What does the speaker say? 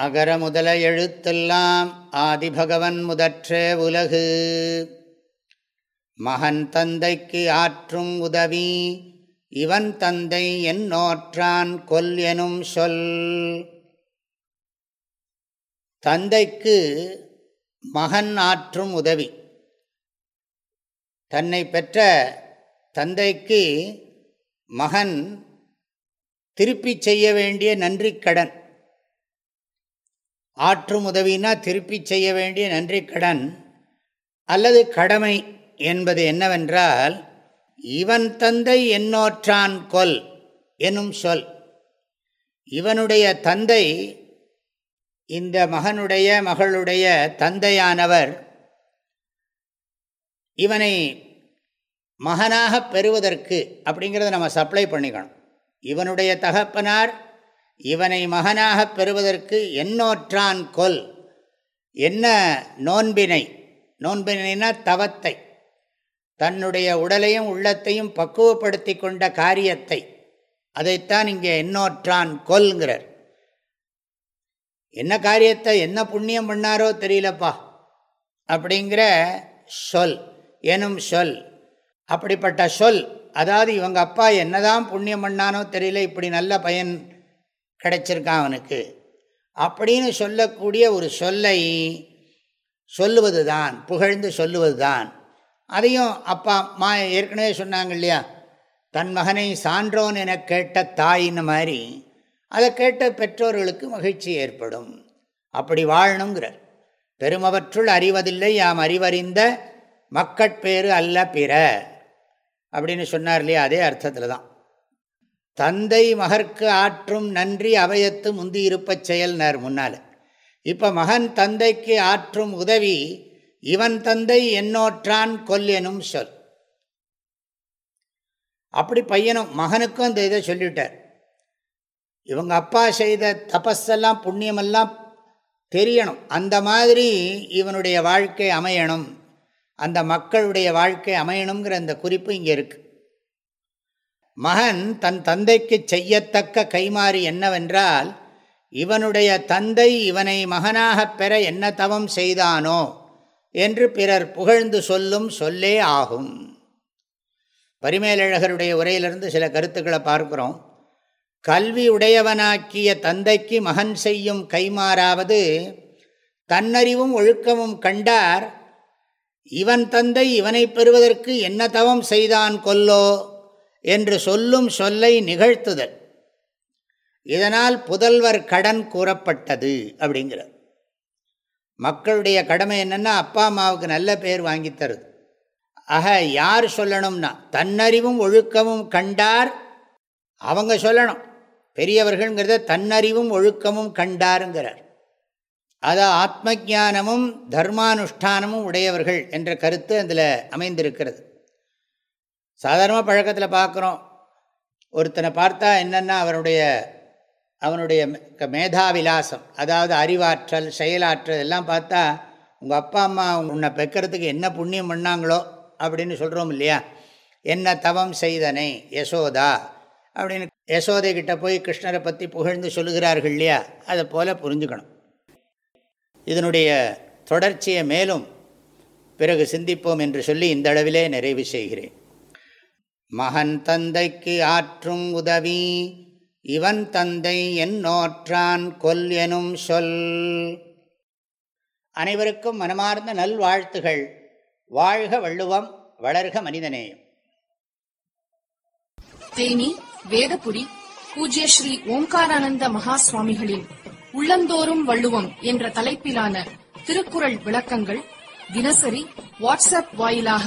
அகர முதல எழுத்தெல்லாம் ஆதிபகவன் முதற்றே உலகு. மகன் தந்தைக்கு ஆற்றும் உதவி இவன் தந்தை என்னோற்றான் கொல் எனும் சொல். தந்தைக்கு மகன் ஆற்றும் உதவி தன்னை பெற்ற தந்தைக்கு மகன் திருப்பிச் செய்ய வேண்டிய நன்றிக்கடன். ஆற்றும் உதவினா திருப்பி செய்ய வேண்டிய நன்றி கடன் அல்லது கடமை என்பது என்னவென்றால் இவன் தந்தை என்னோற்றான் கொல் எனும் சொல். இவனுடைய தந்தை இந்த மகனுடைய மகளுடைய தந்தையானவர் இவனை மகனாக பெறுவதற்கு அப்படிங்கிறத நம்ம சப்ளை பண்ணிக்கணும். இவனுடைய தகப்பனார் இவனை மகனாக பெறுவதற்கு என்னோற்றான் கொல். என்ன நோன்பினை? நோன்பினைனா தவத்தை. தன்னுடைய உடலையும் உள்ளத்தையும் பக்குவப்படுத்தி கொண்ட காரியத்தை. அதைத்தான் இங்கே என்னோற்றான் கொல்ங்கிறார். என்ன காரியத்தை என்ன புண்ணியம் பண்ணாரோ தெரியலப்பா. அப்படிங்கிற சொல். எனும் சொல். அப்படிப்பட்ட சொல். அதாவது இவங்க அப்பா என்னதான் புண்ணியம் பண்ணானோ தெரியல. இப்படி நல்ல பயன் கிடைச்சிருக்கான் அவனுக்கு. அப்படின்னு சொல்லக்கூடிய ஒரு சொல்லை சொல்லுவது தான் புகழ்ந்து சொல்லுவது தான் அதையும் அப்பா மா ஏற்கனவே சொன்னாங்க இல்லையா? தன் மகனை சான்றோன் என கேட்ட தாயின்னு மாதிரி அதை கேட்ட பெற்றோர்களுக்கு மகிழ்ச்சி ஏற்படும். அப்படி வாழணுங்கிறார். பெருமவற்றுள் அறிவதில்லை யாம் அறிவறிந்த மக்கட்பேறு அல்ல பிற. அப்படின்னு சொன்னார் இல்லையா? அதே அர்த்தத்தில் தான் தந்தை மகற்கு ஆற்றும் நன்றி அவையத்து முந்தி இருப்பச் செயல்னார் முன்னால். இப்போ மகன் தந்தைக்கு ஆற்றும் உதவி இவன் தந்தை என்னோற்றான் கொல் எனும் சொல். அப்படி பையனும் மகனுக்கும் அந்த இதை சொல்லிட்டார் இவங்க அப்பா செய்த தபஸெல்லாம் புண்ணியமெல்லாம் தெரியணும். அந்த மாதிரி இவனுடைய வாழ்க்கை அமையணும். அந்த மக்களுடைய வாழ்க்கை அமையணுங்கிற அந்த குறிப்பு இங்கே இருக்குது மகன் தன் தந்தைக்கு செய்யத்தக்க கைமாறி என்னவென்றால் இவனுடைய தந்தை இவனை மகனாகப் பெற என்ன தவம் செய்தானோ என்று பிறர் புகழ்ந்து சொல்லும் சொல்லே ஆகும். பரிமேலழகருடைய உரையிலிருந்து சில கருத்துக்களை பார்க்கிறோம். கல்வி உடையவனாக்கிய தந்தைக்கு மகன் செய்யும் கைமாறாவது தன்னறிவும் ஒழுக்கமும் கண்டார் இவன் தந்தை இவனை பெறுவதற்கு என்ன தவம் செய்தான் கொல்லோ? என்று சொல்லும் சொல்லை நிகழ்த்துதல். இதனால் புதல்வர் கடன் கூறப்பட்டது அப்படிங்கிறார். மக்களுடைய கடமை என்னென்னா அப்பா அம்மாவுக்கு நல்ல பேர் வாங்கித்தருது ஆக யார் சொல்லணும்னா தன்னறிவும் ஒழுக்கமும் கண்டார் அவங்க சொல்லணும். பெரியவர்கள்ங்கிறத தன்னறிவும் ஒழுக்கமும் கண்டாருங்கிறார். அது ஆத்ம ஜானமும் தர்மானுஷ்டானமும் உடையவர்கள் என்ற கருத்து அதில் அமைந்திருக்கிறது. சாதாரணமாக பழக்கத்தில் பார்க்குறோம் ஒருத்தனை பார்த்தா என்னென்னா அவனுடைய அவனுடைய மேதாவிலாசம் அதாவது அறிவாற்றல் செயலாற்றல் எல்லாம் பார்த்தா உங்கள் அப்பா அம்மா உன்னை பெக்கிறதுக்கு என்ன புண்ணியம் பண்ணாங்களோ? அப்படின்னு சொல்கிறோம் இல்லையா? என்ன தவம் செய்தனை யசோதா? அப்படின்னு யசோதை கிட்ட போய் கிருஷ்ணரை பற்றி புகழ்ந்து சொல்லுகிறார்கள் இல்லையா? அதை போல் புரிஞ்சுக்கணும். இதனுடைய தொடர்ச்சியை மேலும் பிறகு சிந்திப்போம் என்று சொல்லி இந்த அளவிலே நிறைவு செய்கிறேன். மகன் தந்தைக்கு ஆற்றும் உதவி இவன் தந்தை என்னோற்றான் கொல் எனும் சொல். அனைவருக்கும் மனமார்ந்த நல்வாழ்த்துகள். வாழ்க வள்ளுவம் வளர்க மனிதநேயம் தேனி வேதபுரி பூஜ்ய ஸ்ரீ ஓம்காரானந்த மகா சுவாமிகளின் உள்ளந்தோறும் வள்ளுவம் என்ற தலைப்பிலான திருக்குறள் விளக்கங்கள் தினசரி வாட்ஸ்அப் வாயிலாக